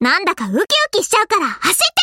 なんだかウキウキしちゃうから走って